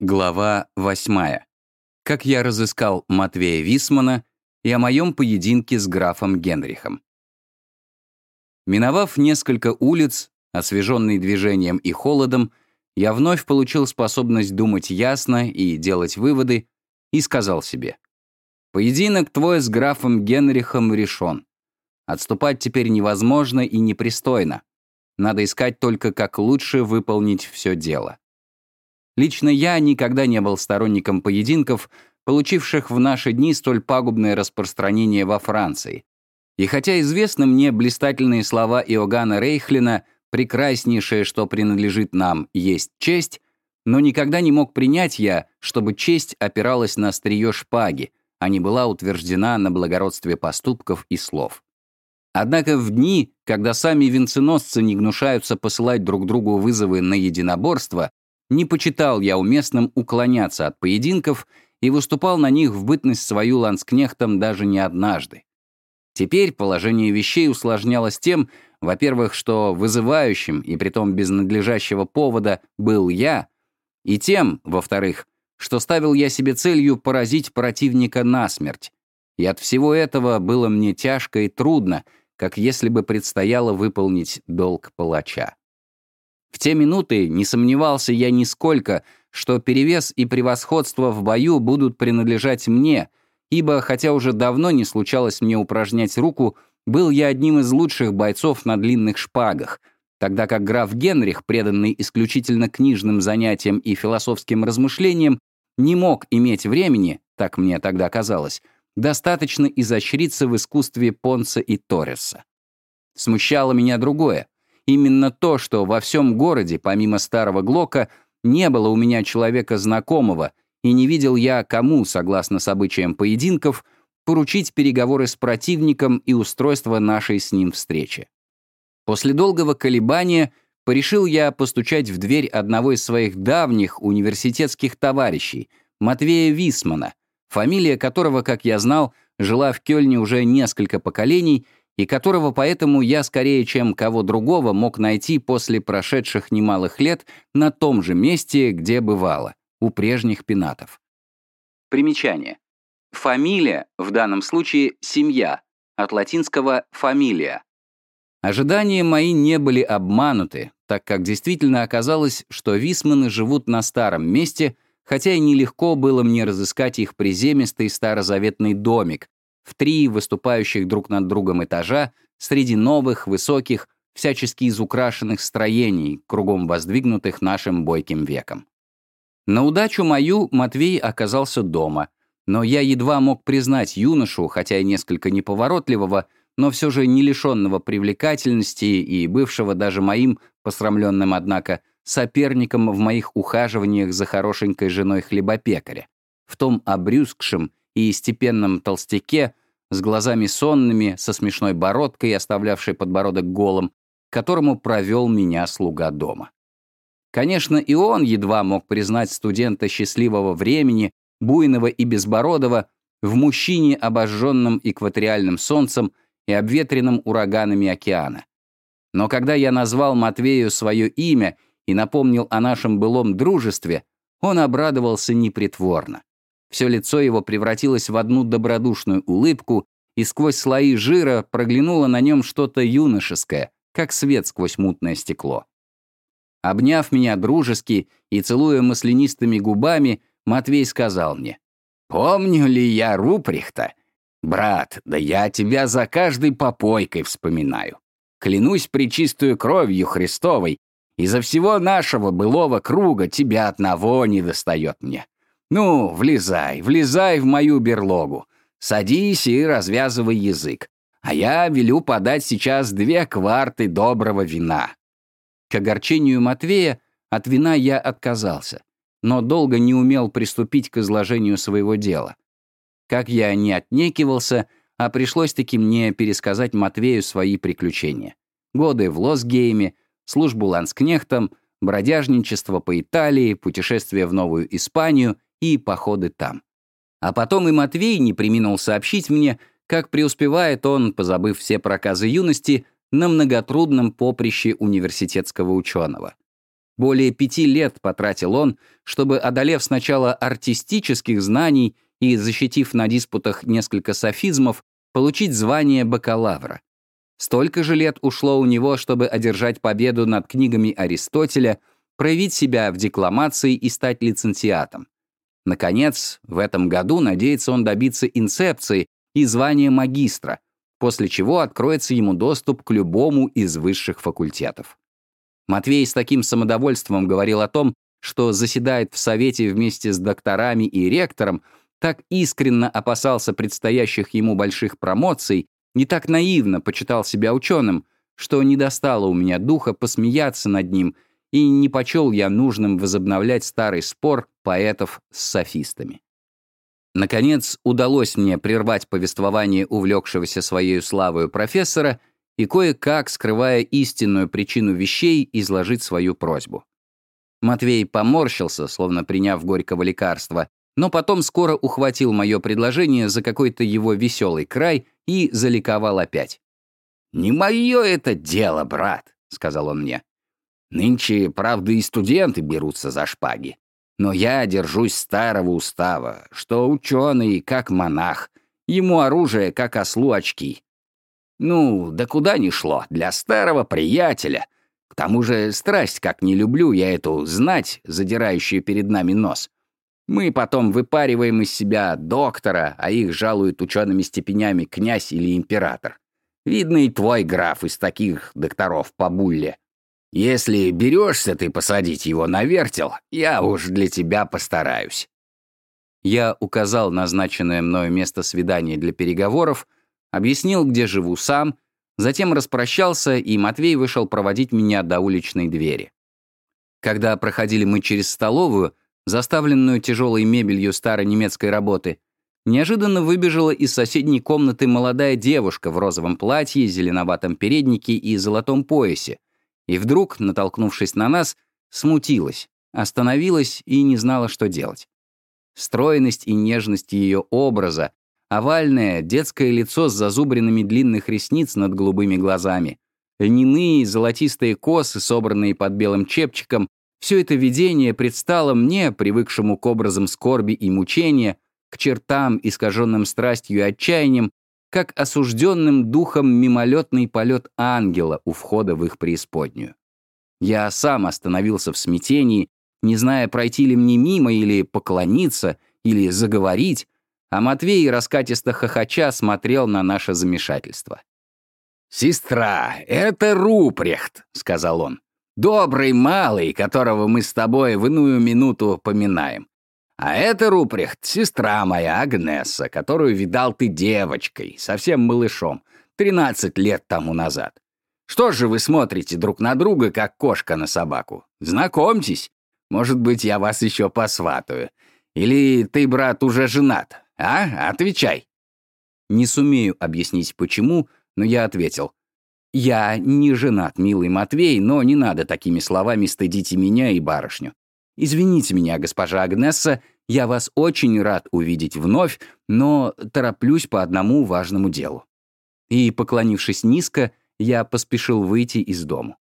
Глава 8. Как я разыскал Матвея Висмана и о моем поединке с графом Генрихом. Миновав несколько улиц, освеженный движением и холодом, я вновь получил способность думать ясно и делать выводы, и сказал себе, «Поединок твой с графом Генрихом решен. Отступать теперь невозможно и непристойно. Надо искать только, как лучше выполнить все дело». Лично я никогда не был сторонником поединков, получивших в наши дни столь пагубное распространение во Франции. И хотя известны мне блистательные слова Иоганна Рейхлина «прекраснейшее, что принадлежит нам, есть честь», но никогда не мог принять я, чтобы честь опиралась на острие шпаги, а не была утверждена на благородстве поступков и слов. Однако в дни, когда сами венценосцы не гнушаются посылать друг другу вызовы на единоборство, не почитал я уместным уклоняться от поединков и выступал на них в бытность свою ланскнехтом даже не однажды. Теперь положение вещей усложнялось тем, во-первых, что вызывающим, и притом без надлежащего повода, был я, и тем, во-вторых, что ставил я себе целью поразить противника насмерть. И от всего этого было мне тяжко и трудно, как если бы предстояло выполнить долг палача. В те минуты не сомневался я нисколько, что перевес и превосходство в бою будут принадлежать мне, ибо, хотя уже давно не случалось мне упражнять руку, был я одним из лучших бойцов на длинных шпагах, тогда как граф Генрих, преданный исключительно книжным занятиям и философским размышлениям, не мог иметь времени, так мне тогда казалось, достаточно изощриться в искусстве Понца и Торреса. Смущало меня другое. Именно то, что во всем городе, помимо старого Глока, не было у меня человека знакомого, и не видел я, кому, согласно с обычаям поединков, поручить переговоры с противником и устройство нашей с ним встречи. После долгого колебания порешил я постучать в дверь одного из своих давних университетских товарищей, Матвея Висмана, фамилия которого, как я знал, жила в Кёльне уже несколько поколений и которого поэтому я скорее, чем кого другого, мог найти после прошедших немалых лет на том же месте, где бывало, у прежних пенатов. Примечание. Фамилия, в данном случае семья, от латинского «фамилия». Ожидания мои не были обмануты, так как действительно оказалось, что висманы живут на старом месте, хотя и нелегко было мне разыскать их приземистый старозаветный домик, в три выступающих друг над другом этажа среди новых, высоких, всячески изукрашенных строений, кругом воздвигнутых нашим бойким веком. На удачу мою Матвей оказался дома, но я едва мог признать юношу, хотя и несколько неповоротливого, но все же не лишенного привлекательности и бывшего даже моим, посрамленным, однако, соперником в моих ухаживаниях за хорошенькой женой хлебопекаря, в том обрюзгшем и степенном толстяке, с глазами сонными, со смешной бородкой, оставлявшей подбородок голым, которому провел меня слуга дома. Конечно, и он едва мог признать студента счастливого времени, буйного и безбородого, в мужчине, обожженном экваториальным солнцем и обветренным ураганами океана. Но когда я назвал Матвею свое имя и напомнил о нашем былом дружестве, он обрадовался непритворно. Все лицо его превратилось в одну добродушную улыбку, и сквозь слои жира проглянуло на нем что-то юношеское, как свет сквозь мутное стекло. Обняв меня дружески и целуя маслянистыми губами, Матвей сказал мне, «Помню ли я Руприхта? Брат, да я тебя за каждой попойкой вспоминаю. Клянусь причистую кровью Христовой, изо всего нашего былого круга тебя одного не достает мне. «Ну, влезай, влезай в мою берлогу. Садись и развязывай язык. А я велю подать сейчас две кварты доброго вина». К огорчению Матвея от вина я отказался, но долго не умел приступить к изложению своего дела. Как я не отнекивался, а пришлось-таки мне пересказать Матвею свои приключения. Годы в Лосгейме, службу ланскнехтом, бродяжничество по Италии, путешествие в Новую Испанию — и походы там. А потом и Матвей не приминул сообщить мне, как преуспевает он, позабыв все проказы юности, на многотрудном поприще университетского ученого. Более пяти лет потратил он, чтобы, одолев сначала артистических знаний и защитив на диспутах несколько софизмов, получить звание бакалавра. Столько же лет ушло у него, чтобы одержать победу над книгами Аристотеля, проявить себя в декламации и стать лицензиатом. Наконец, в этом году надеется он добиться инцепции и звания магистра, после чего откроется ему доступ к любому из высших факультетов. Матвей с таким самодовольством говорил о том, что заседает в Совете вместе с докторами и ректором, так искренно опасался предстоящих ему больших промоций, не так наивно почитал себя ученым, что не достало у меня духа посмеяться над ним, и не почел я нужным возобновлять старый спор поэтов с софистами. Наконец, удалось мне прервать повествование увлекшегося своей славою профессора и кое-как, скрывая истинную причину вещей, изложить свою просьбу. Матвей поморщился, словно приняв горького лекарства, но потом скоро ухватил мое предложение за какой-то его веселый край и заликовал опять. «Не мое это дело, брат», — сказал он мне. «Нынче, правда, и студенты берутся за шпаги. Но я держусь старого устава, что ученый, как монах, ему оружие, как ослу очки. Ну, да куда ни шло, для старого приятеля. К тому же страсть, как не люблю я эту знать, задирающую перед нами нос. Мы потом выпариваем из себя доктора, а их жалуют учеными степенями князь или император. Видно и твой граф из таких докторов по булле. Если берешься ты посадить его на вертел, я уж для тебя постараюсь. Я указал назначенное мною место свидания для переговоров, объяснил, где живу сам, затем распрощался, и Матвей вышел проводить меня до уличной двери. Когда проходили мы через столовую, заставленную тяжелой мебелью старой немецкой работы, неожиданно выбежала из соседней комнаты молодая девушка в розовом платье, зеленоватом переднике и золотом поясе, и вдруг, натолкнувшись на нас, смутилась, остановилась и не знала, что делать. Стройность и нежность ее образа, овальное детское лицо с зазубринами длинных ресниц над голубыми глазами, льняные золотистые косы, собранные под белым чепчиком, все это видение предстало мне, привыкшему к образам скорби и мучения, к чертам, искаженным страстью и отчаянием, как осужденным духом мимолетный полет ангела у входа в их преисподнюю. Я сам остановился в смятении, не зная, пройти ли мне мимо или поклониться, или заговорить, а Матвей, раскатисто хохоча, смотрел на наше замешательство. «Сестра, это Рупрехт», — сказал он. Добрый малый, которого мы с тобой в иную минуту поминаем. А это, Рупрехт, сестра моя, Агнесса, которую видал ты девочкой, совсем малышом, 13 лет тому назад. Что же вы смотрите друг на друга, как кошка на собаку? Знакомьтесь. Может быть, я вас еще посватаю. Или ты, брат, уже женат? А? Отвечай. Не сумею объяснить, почему, но я ответил. «Я не женат, милый Матвей, но не надо такими словами стыдить и меня, и барышню. Извините меня, госпожа Агнесса, я вас очень рад увидеть вновь, но тороплюсь по одному важному делу». И, поклонившись низко, я поспешил выйти из дому.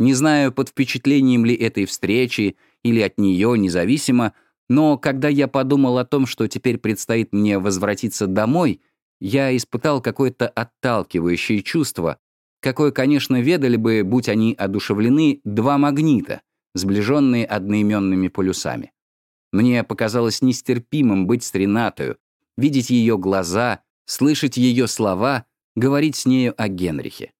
Не знаю, под впечатлением ли этой встречи или от нее независимо, но когда я подумал о том, что теперь предстоит мне возвратиться домой, я испытал какое-то отталкивающее чувство, какое, конечно, ведали бы, будь они одушевлены, два магнита, сближенные одноименными полюсами. Мне показалось нестерпимым быть с Ренатою, видеть ее глаза, слышать ее слова, говорить с нею о Генрихе.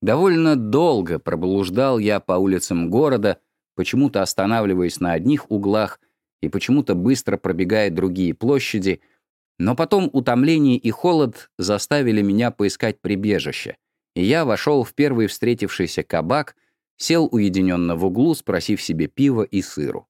Довольно долго проблуждал я по улицам города, почему-то останавливаясь на одних углах и почему-то быстро пробегая другие площади, но потом утомление и холод заставили меня поискать прибежище, и я вошел в первый встретившийся кабак, сел уединенно в углу, спросив себе пива и сыру.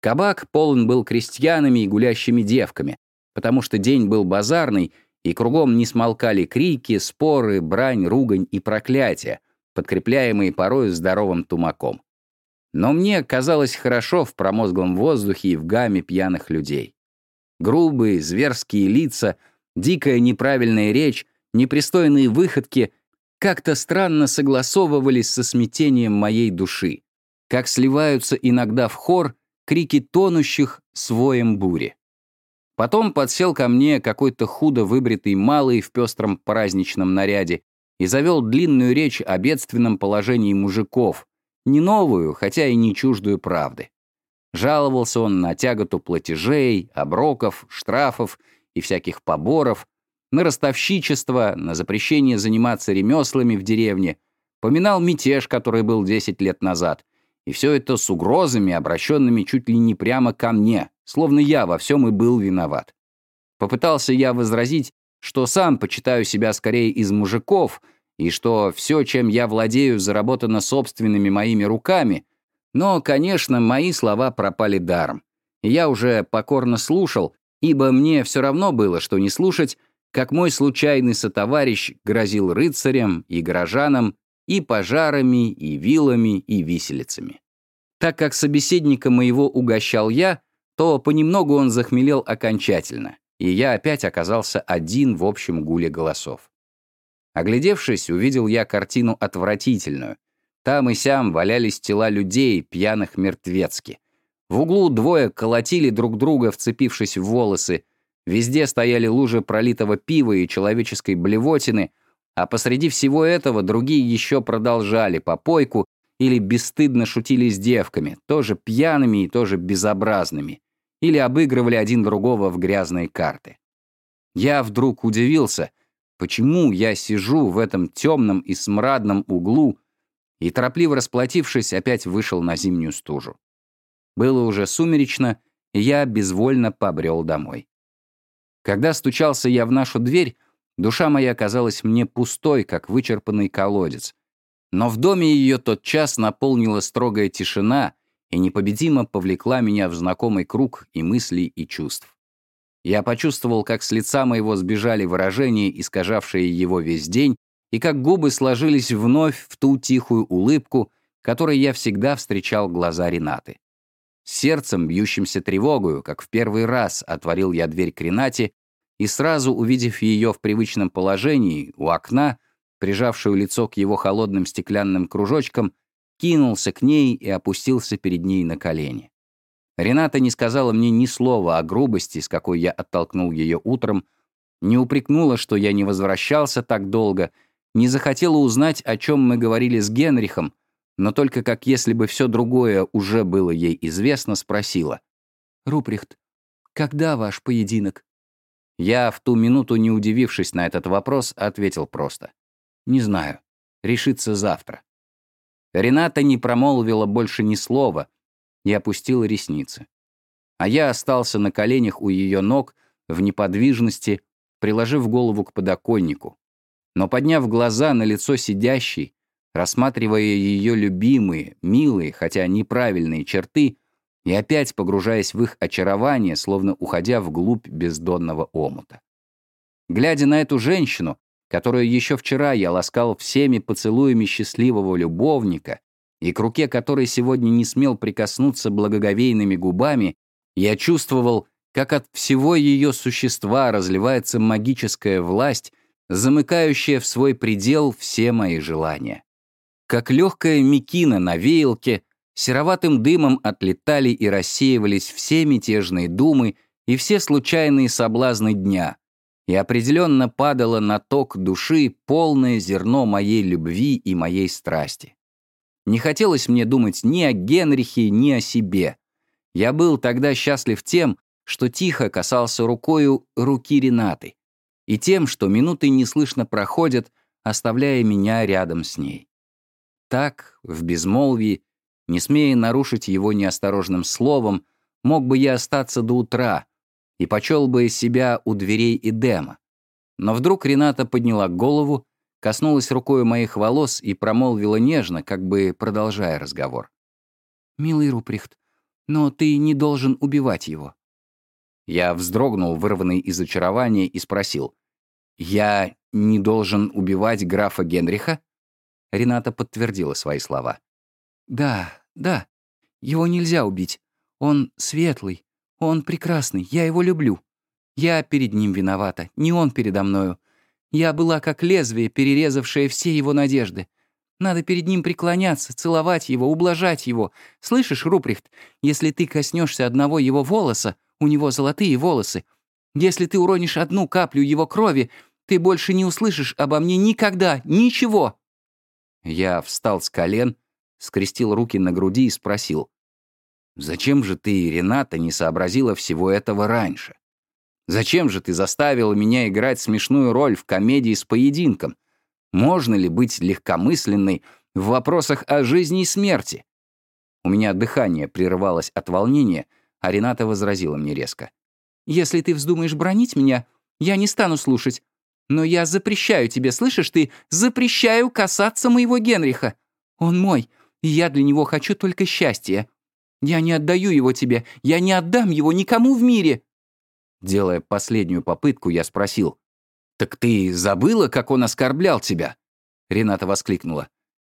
Кабак полон был крестьянами и гулящими девками, потому что день был базарный, и кругом не смолкали крики, споры, брань, ругань и проклятия, подкрепляемые порой здоровым тумаком. Но мне казалось хорошо в промозглом воздухе и в гамме пьяных людей. Грубые, зверские лица, дикая неправильная речь, непристойные выходки как-то странно согласовывались со смятением моей души. как сливаются иногда в хор крики тонущих с воем бури. Потом подсел ко мне какой-то худо выбритый малый в пестром праздничном наряде и завел длинную речь о бедственном положении мужиков, не новую, хотя и не чуждую правды. Жаловался он на тяготу платежей, оброков, штрафов и всяких поборов, на ростовщичество, на запрещение заниматься ремеслами в деревне, поминал мятеж, который был 10 лет назад, и все это с угрозами, обращенными чуть ли не прямо ко мне, словно я во всем и был виноват. Попытался я возразить, что сам почитаю себя скорее из мужиков, и что все, чем я владею, заработано собственными моими руками, но, конечно, мои слова пропали даром. Я уже покорно слушал, ибо мне все равно было, что не слушать, как мой случайный сотоварищ грозил рыцарям и горожанам и пожарами, и вилами, и виселицами. Так как собеседника моего угощал я, то понемногу он захмелел окончательно, и я опять оказался один в общем гуле голосов. Оглядевшись, увидел я картину отвратительную. Там и сям валялись тела людей, пьяных мертвецки. В углу двое колотили друг друга, вцепившись в волосы. Везде стояли лужи пролитого пива и человеческой блевотины, а посреди всего этого другие еще продолжали попойку или бесстыдно шутили с девками, тоже пьяными и тоже безобразными, или обыгрывали один другого в грязные карты. Я вдруг удивился, почему я сижу в этом темном и смрадном углу и, торопливо расплатившись, опять вышел на зимнюю стужу. Было уже сумеречно, и я безвольно побрел домой. Когда стучался я в нашу дверь, душа моя казалась мне пустой, как вычерпанный колодец, но в доме ее тот час наполнила строгая тишина и непобедимо повлекла меня в знакомый круг и мыслей, и чувств. Я почувствовал, как с лица моего сбежали выражения, искажавшие его весь день, и как губы сложились вновь в ту тихую улыбку, которой я всегда встречал глаза Ренаты. Сердцем, бьющимся тревогою, как в первый раз отворил я дверь к Ренате, и сразу, увидев ее в привычном положении, у окна, прижавшую лицо к его холодным стеклянным кружочкам, кинулся к ней и опустился перед ней на колени. Рената не сказала мне ни слова о грубости, с какой я оттолкнул ее утром, не упрекнула, что я не возвращался так долго, не захотела узнать, о чем мы говорили с Генрихом, но только как если бы все другое уже было ей известно, спросила. «Руприхт, когда ваш поединок?» Я, в ту минуту не удивившись на этот вопрос, ответил просто. Не знаю. Решится завтра. Рената не промолвила больше ни слова и опустила ресницы. А я остался на коленях у ее ног, в неподвижности, приложив голову к подоконнику. Но подняв глаза на лицо сидящей, рассматривая ее любимые, милые, хотя неправильные черты, и опять погружаясь в их очарование, словно уходя вглубь бездонного омута. Глядя на эту женщину, которую еще вчера я ласкал всеми поцелуями счастливого любовника, и к руке которой сегодня не смел прикоснуться благоговейными губами, я чувствовал, как от всего ее существа разливается магическая власть, замыкающая в свой предел все мои желания. Как легкая мекина на веялке, сероватым дымом отлетали и рассеивались все мятежные думы и все случайные соблазны дня — и определенно падало на ток души полное зерно моей любви и моей страсти. Не хотелось мне думать ни о Генрихе, ни о себе. Я был тогда счастлив тем, что тихо касался рукою руки Ренаты, и тем, что минуты неслышно проходят, оставляя меня рядом с ней. Так, в безмолвии, не смея нарушить его неосторожным словом, мог бы я остаться до утра, и почел бы себя у дверей Эдема. Но вдруг Рената подняла голову, коснулась рукой моих волос и промолвила нежно, как бы продолжая разговор. «Милый Руприхт, но ты не должен убивать его». Я вздрогнул, вырванный из очарования, и спросил. «Я не должен убивать графа Генриха?» Рената подтвердила свои слова. «Да, да, его нельзя убить. Он светлый, он прекрасный, я его люблю. Я перед ним виновата, не он передо мною. Я была как лезвие, перерезавшее все его надежды. Надо перед ним преклоняться, целовать его, ублажать его. Слышишь, Руприхт, если ты коснешься одного его волоса, у него золотые волосы, если ты уронишь одну каплю его крови, ты больше не услышишь обо мне никогда, ничего!» Я встал с колен, скрестил руки на груди и спросил. «Зачем же ты, Рената, не сообразила всего этого раньше? Зачем же ты заставила меня играть смешную роль в комедии с поединком? Можно ли быть легкомысленной в вопросах о жизни и смерти?» У меня дыхание прерывалось от волнения, а Рената возразила мне резко. «Если ты вздумаешь бронить меня, я не стану слушать. Но я запрещаю тебе, слышишь ты, запрещаю касаться моего Генриха. Он мой, и я для него хочу только счастья. Я не отдаю его тебе, я не отдам его никому в мире». Делая последнюю попытку, я спросил. «Так ты забыла, как он оскорблял тебя?» Рената воскликнула.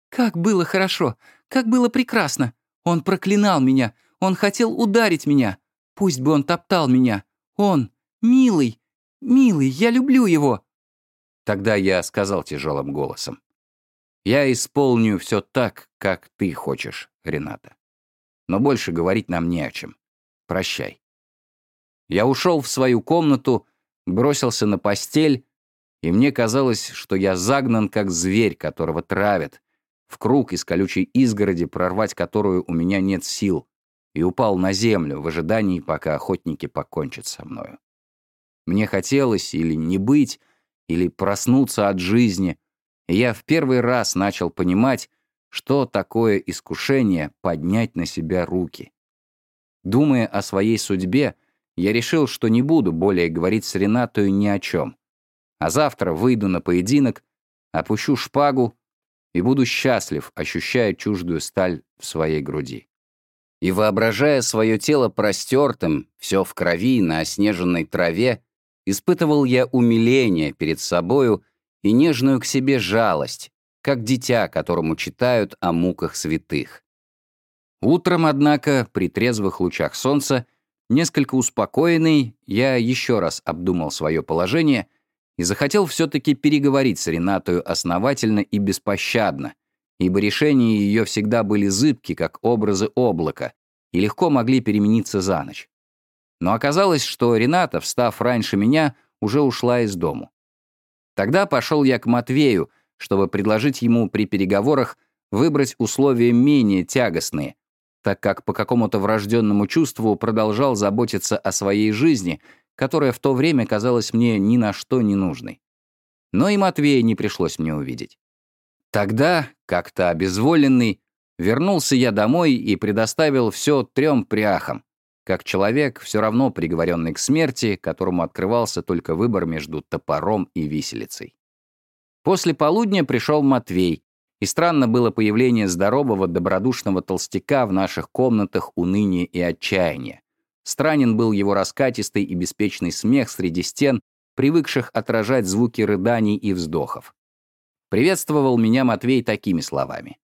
«Как было хорошо, как было прекрасно. Он проклинал меня, он хотел ударить меня. Пусть бы он топтал меня. Он, милый, милый, я люблю его». Тогда я сказал тяжелым голосом. «Я исполню все так, как ты хочешь, Рената. Но больше говорить нам не о чем. Прощай». Я ушел в свою комнату, бросился на постель, и мне казалось, что я загнан, как зверь, которого травят, в круг из колючей изгороди, прорвать которую у меня нет сил, и упал на землю в ожидании, пока охотники покончат со мною. Мне хотелось или не быть, или проснуться от жизни, я в первый раз начал понимать, что такое искушение поднять на себя руки. Думая о своей судьбе, я решил, что не буду более говорить с Ренатой ни о чем. А завтра выйду на поединок, опущу шпагу и буду счастлив, ощущая чуждую сталь в своей груди. И воображая свое тело простертым, все в крови, на оснеженной траве, Испытывал я умиление перед собою и нежную к себе жалость, как дитя, которому читают о муках святых. Утром, однако, при трезвых лучах солнца, несколько успокоенный, я еще раз обдумал свое положение и захотел все-таки переговорить с Ренатою основательно и беспощадно, ибо решения ее всегда были зыбки, как образы облака, и легко могли перемениться за ночь. Но оказалось, что Рената, встав раньше меня, уже ушла из дому. Тогда пошел я к Матвею, чтобы предложить ему при переговорах выбрать условия менее тягостные, так как по какому-то врожденному чувству продолжал заботиться о своей жизни, которая в то время казалась мне ни на что не нужной. Но и Матвея не пришлось мне увидеть. Тогда, как-то обезволенный, вернулся я домой и предоставил все трем пряхам, как человек, все равно приговоренный к смерти, которому открывался только выбор между топором и виселицей. После полудня пришел Матвей, и странно было появление здорового, добродушного толстяка в наших комнатах уныния и отчаяния. Странен был его раскатистый и беспечный смех среди стен, привыкших отражать звуки рыданий и вздохов. Приветствовал меня Матвей такими словами.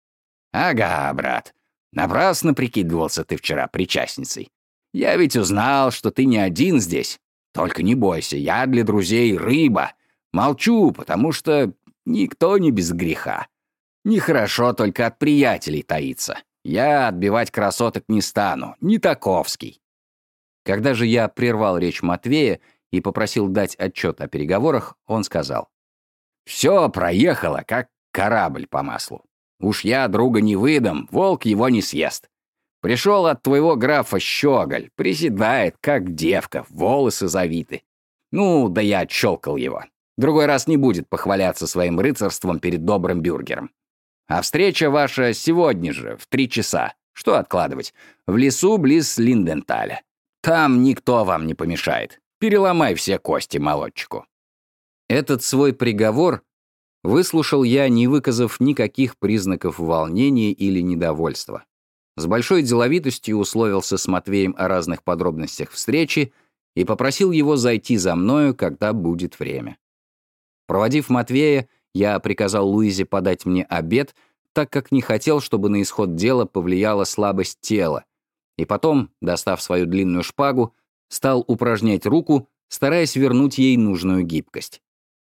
«Ага, брат, напрасно прикидывался ты вчера причастницей. Я ведь узнал, что ты не один здесь. Только не бойся, я для друзей рыба. Молчу, потому что никто не без греха. Нехорошо только от приятелей таиться. Я отбивать красоток не стану, не таковский. Когда же я прервал речь Матвея и попросил дать отчет о переговорах, он сказал. «Все проехало, как корабль по маслу. Уж я друга не выдам, волк его не съест. Пришел от твоего графа щеголь, приседает, как девка, волосы завиты. Ну, да я отщелкал его. Другой раз не будет похваляться своим рыцарством перед добрым бюргером. А встреча ваша сегодня же, в три часа. Что откладывать? В лесу близ Линденталя. Там никто вам не помешает. Переломай все кости молодчику. Этот свой приговор выслушал я, не выказав никаких признаков волнения или недовольства. С большой деловитостью условился с Матвеем о разных подробностях встречи и попросил его зайти за мною, когда будет время. Проводив Матвея, я приказал Луизе подать мне обед, так как не хотел, чтобы на исход дела повлияла слабость тела, и потом, достав свою длинную шпагу, стал упражнять руку, стараясь вернуть ей нужную гибкость.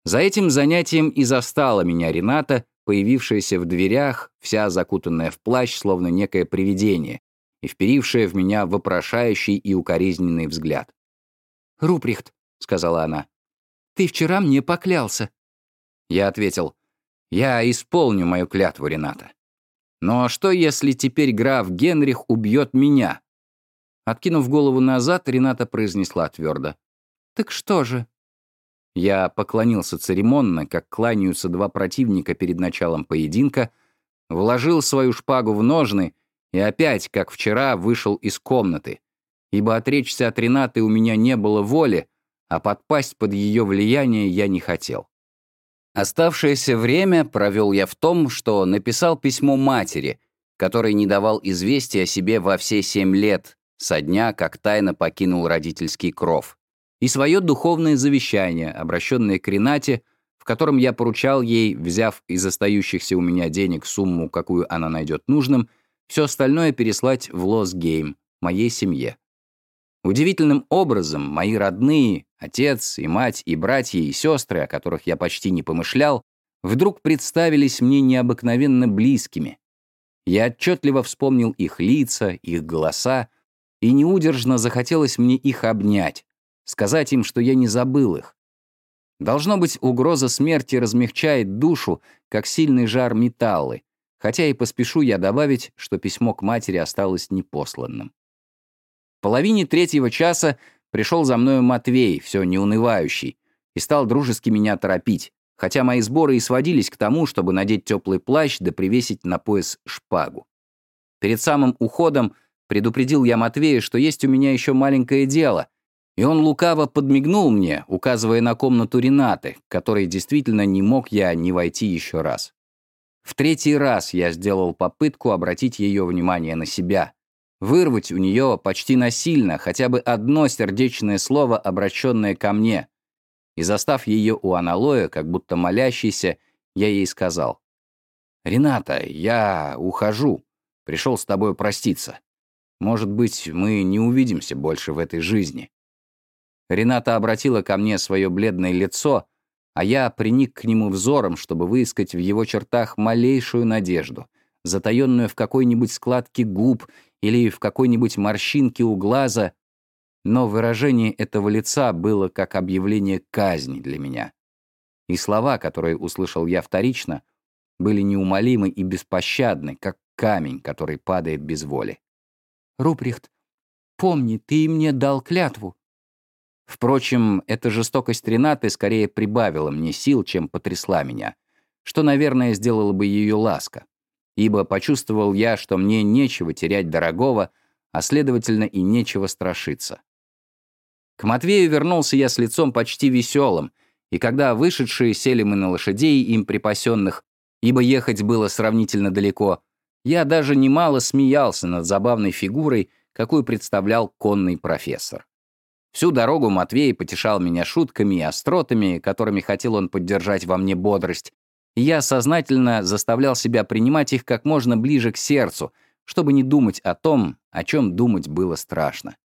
За этим занятием и застала меня Рената, появившаяся в дверях, вся закутанная в плащ, словно некое привидение, и вперившая в меня вопрошающий и укоризненный взгляд. «Руприхт», — сказала она, — «ты вчера мне поклялся». Я ответил, «Я исполню мою клятву, Рената. Но что, если теперь граф Генрих убьет меня?» Откинув голову назад, Рената произнесла твердо. «Так что же?» Я поклонился церемонно, как кланяются два противника перед началом поединка, вложил свою шпагу в ножны и опять, как вчера, вышел из комнаты, ибо отречься от Ренаты у меня не было воли, а подпасть под ее влияние я не хотел. Оставшееся время провел я в том, что написал письмо матери, которой не давал известия о себе во все семь лет, со дня, как тайно покинул родительский кров, и свое духовное завещание, обращенное к Ренате, в котором я поручал ей, взяв из остающихся у меня денег сумму, какую она найдет нужным, все остальное переслать в Лос-Гейм, моей семье. Удивительным образом мои родные, отец и мать и братья и сестры, о которых я почти не помышлял, вдруг представились мне необыкновенно близкими. Я отчетливо вспомнил их лица, их голоса, и неудержно захотелось мне их обнять, сказать им, что я не забыл их. Должно быть, угроза смерти размягчает душу, как сильный жар металлы, хотя и поспешу я добавить, что письмо к матери осталось непосланным. В половине третьего часа пришел за мною Матвей, все неунывающий, и стал дружески меня торопить, хотя мои сборы и сводились к тому, чтобы надеть теплый плащ да привесить на пояс шпагу. Перед самым уходом предупредил я Матвея, что есть у меня еще маленькое дело, и он лукаво подмигнул мне, указывая на комнату Ренаты, которой действительно не мог я не войти еще раз. В третий раз я сделал попытку обратить ее внимание на себя, вырвать у нее почти насильно хотя бы одно сердечное слово, обращенное ко мне. И застав ее у аналоя, как будто молящийся, я ей сказал, «Рената, я ухожу, пришел с тобой проститься. Может быть, мы не увидимся больше в этой жизни». Рената обратила ко мне свое бледное лицо, а я приник к нему взором, чтобы выискать в его чертах малейшую надежду, затаенную в какой-нибудь складке губ или в какой-нибудь морщинке у глаза, но выражение этого лица было как объявление казни для меня. И слова, которые услышал я вторично, были неумолимы и беспощадны, как камень, который падает без воли. «Руприхт, помни, ты мне дал клятву. Впрочем, эта жестокость Ренаты скорее прибавила мне сил, чем потрясла меня, что, наверное, сделала бы ее ласка. Ибо почувствовал я, что мне нечего терять дорогого, а, следовательно, и нечего страшиться. К Матвею вернулся я с лицом почти веселым, и когда вышедшие сели мы на лошадей, им припасенных, ибо ехать было сравнительно далеко, я даже немало смеялся над забавной фигурой, какую представлял конный профессор. Всю дорогу Матвей потешал меня шутками и остротами, которыми хотел он поддержать во мне бодрость, я сознательно заставлял себя принимать их как можно ближе к сердцу, чтобы не думать о том, о чем думать было страшно.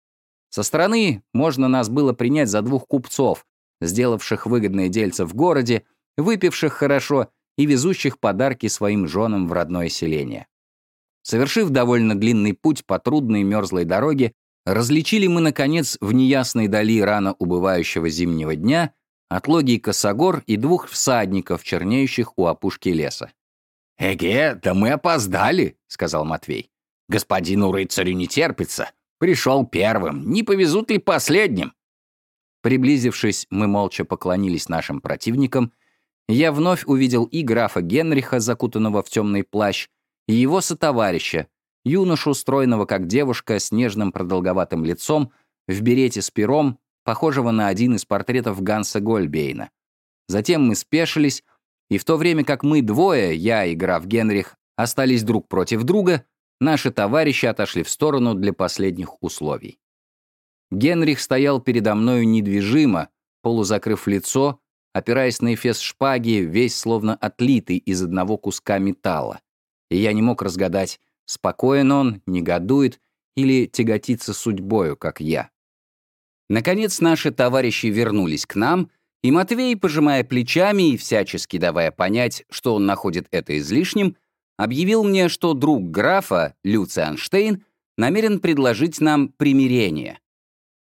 Со стороны можно нас было принять за двух купцов, сделавших выгодное дельце в городе, выпивших хорошо и везущих подарки своим женам в родное селение. Совершив довольно длинный путь по трудной мерзлой дороге, Различили мы, наконец, в неясной дали рано убывающего зимнего дня отлогий косогор и двух всадников, чернеющих у опушки леса. «Эге, да мы опоздали», — сказал Матвей. «Господину рыцарю не терпится. Пришел первым. Не повезут ли последним?» Приблизившись, мы молча поклонились нашим противникам. Я вновь увидел и графа Генриха, закутанного в темный плащ, и его сотоварища, юношу, стройного как девушка, с нежным продолговатым лицом, в берете с пером, похожего на один из портретов Ганса Гольбейна. Затем мы спешились, и в то время как мы двое, я и граф Генрих, остались друг против друга, наши товарищи отошли в сторону для последних условий. Генрих стоял передо мною недвижимо, полузакрыв лицо, опираясь на эфес шпаги, весь словно отлитый из одного куска металла. И я не мог разгадать, Спокоен он, негодует или тяготится судьбою, как я. Наконец наши товарищи вернулись к нам, И Матвей, пожимая плечами и всячески давая понять, что он находит это излишним, объявил мне, что друг графа, Люциан Штейн, намерен предложить нам примирение.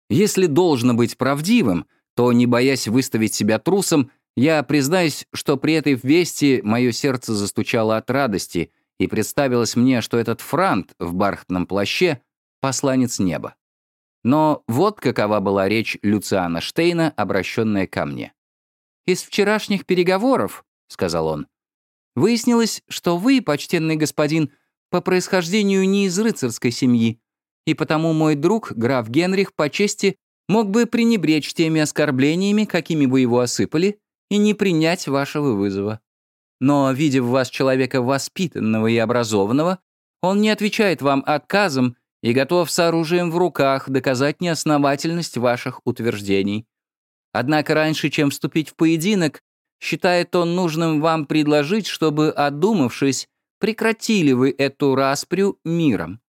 Если должно быть правдивым, то, не боясь выставить себя трусом, я признаюсь, что при этой вести мое сердце застучало от радости, и представилось мне, что этот франт в бархатном плаще — посланец неба. Но вот какова была речь Люциана Штейна, обращенная ко мне. «Из вчерашних переговоров», — сказал он, — «выяснилось, что вы, почтенный господин, по происхождению не из рыцарской семьи, и потому мой друг, граф Генрих, по чести, мог бы пренебречь теми оскорблениями, какими бы его осыпали, и не принять вашего вызова. Но, видя в вас человека воспитанного и образованного, он не отвечает вам отказом и готов с оружием в руках доказать неосновательность ваших утверждений. Однако раньше, чем вступить в поединок, считает он нужным вам предложить, чтобы, одумавшись, прекратили вы эту распрю миром.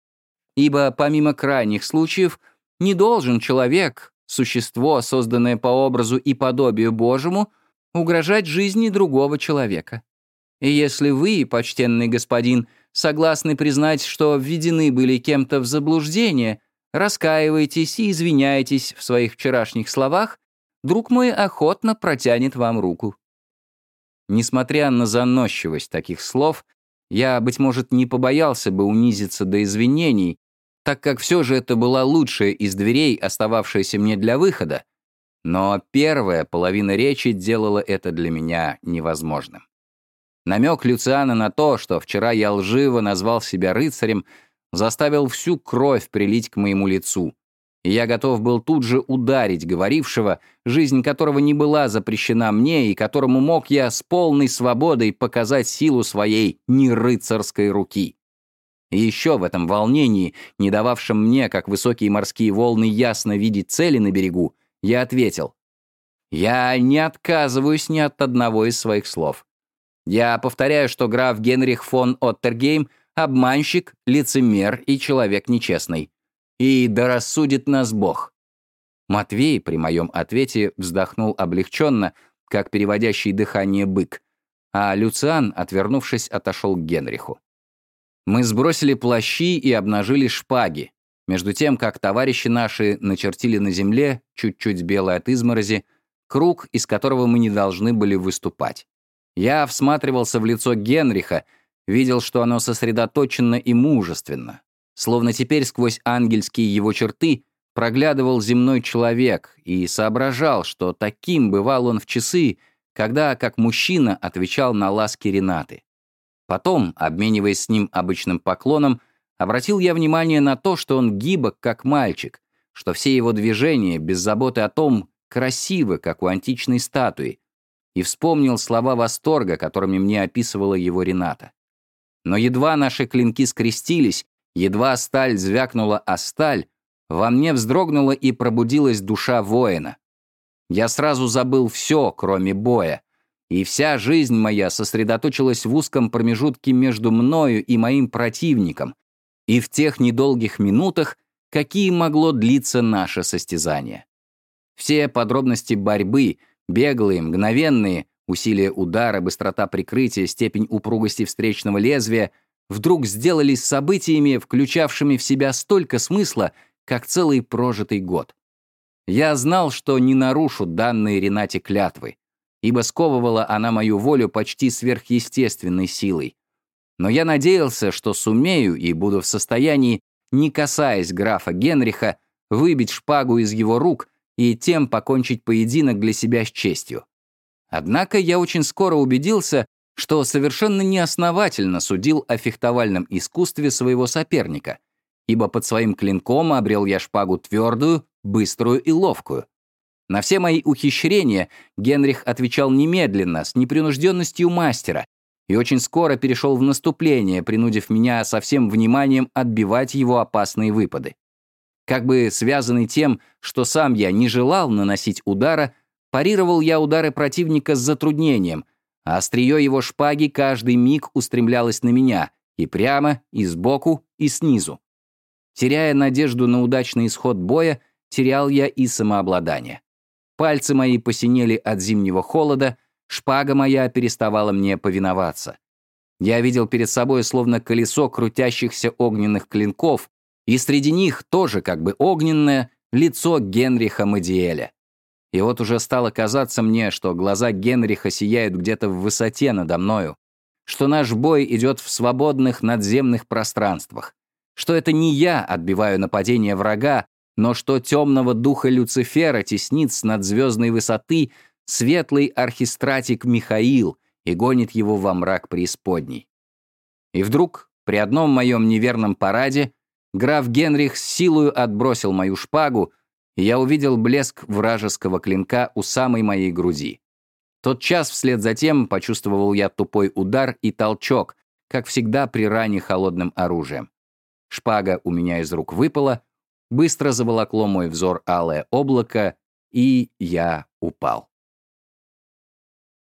Ибо помимо крайних случаев, не должен человек, существо, созданное по образу и подобию Божьему, угрожать жизни другого человека. И если вы, почтенный господин, согласны признать, что введены были кем-то в заблуждение, раскаивайтесь и извиняйтесь в своих вчерашних словах, друг мой охотно протянет вам руку. Несмотря на заносчивость таких слов, я, быть может, не побоялся бы унизиться до извинений, так как все же это была лучшая из дверей, остававшаяся мне для выхода, но первая половина речи делала это для меня невозможным. Намек Люциана на то, что вчера я лживо назвал себя рыцарем, заставил всю кровь прилить к моему лицу. И я готов был тут же ударить говорившего, жизнь которого не была запрещена мне и которому мог я с полной свободой показать силу своей нерыцарской руки. И еще в этом волнении, не дававшем мне, как высокие морские волны, ясно видеть цели на берегу, я ответил. «Я не отказываюсь ни от одного из своих слов. Я повторяю, что граф Генрих фон Оттергейм — обманщик, лицемер и человек нечестный. И да рассудит нас Бог». Матвей при моем ответе вздохнул облегченно, как переводящий дыхание бык, а Люциан, отвернувшись, отошел к Генриху. Мы сбросили плащи и обнажили шпаги, между тем, как товарищи наши начертили на земле, чуть-чуть белой от изморози, круг, из которого мы не должны были выступать. Я всматривался в лицо Генриха, видел, что оно сосредоточено и мужественно. Словно теперь сквозь ангельские его черты проглядывал земной человек и соображал, что таким бывал он в часы, когда, как мужчина, отвечал на ласки Ренаты. Потом, обмениваясь с ним обычным поклоном, Обратил я внимание на то, что он гибок, как мальчик, что все его движения, без заботы о том, красивы, как у античной статуи, и вспомнил слова восторга, которыми мне описывала его Рената. Но едва наши клинки скрестились, едва сталь звякнула о сталь, во мне вздрогнула и пробудилась душа воина. Я сразу забыл все, кроме боя, и вся жизнь моя сосредоточилась в узком промежутке между мною и моим противником, и в тех недолгих минутах, какие могло длиться наше состязание. Все подробности борьбы, беглые, мгновенные, усилия удара, быстрота прикрытия, степень упругости встречного лезвия вдруг сделались событиями, включавшими в себя столько смысла, как целый прожитый год. Я знал, что не нарушу данные Ренате клятвы, ибо сковывала она мою волю почти сверхъестественной силой, но я надеялся, что сумею и буду в состоянии, не касаясь графа Генриха, выбить шпагу из его рук и тем покончить поединок для себя с честью. Однако я очень скоро убедился, что совершенно неосновательно судил о фехтовальном искусстве своего соперника, ибо под своим клинком обрел я шпагу твердую, быструю и ловкую. На все мои ухищрения Генрих отвечал немедленно, с непринужденностью мастера, и очень скоро перешел в наступление, принудив меня со всем вниманием отбивать его опасные выпады. Как бы связанный тем, что сам я не желал наносить удара, парировал я удары противника с затруднением, а острие его шпаги каждый миг устремлялось на меня, и прямо, и сбоку, и снизу. Теряя надежду на удачный исход боя, терял я и самообладание. Пальцы мои посинели от зимнего холода, шпага моя переставала мне повиноваться. Я видел перед собой словно колесо крутящихся огненных клинков, и среди них тоже как бы огненное лицо Генриха Мадиэля. И вот уже стало казаться мне, что глаза Генриха сияют где-то в высоте надо мною, что наш бой идет в свободных надземных пространствах, что это не я отбиваю нападение врага, но что темного духа Люцифера теснит с надзвездной высоты светлый архистратик Михаил и гонит его во мрак преисподней. И вдруг, при одном моем неверном параде, граф Генрих с силою отбросил мою шпагу, и я увидел блеск вражеского клинка у самой моей груди. Тот час вслед за тем почувствовал я тупой удар и толчок, как всегда при ране холодным оружием. Шпага у меня из рук выпала, быстро заволокло мой взор алое облако, и я упал.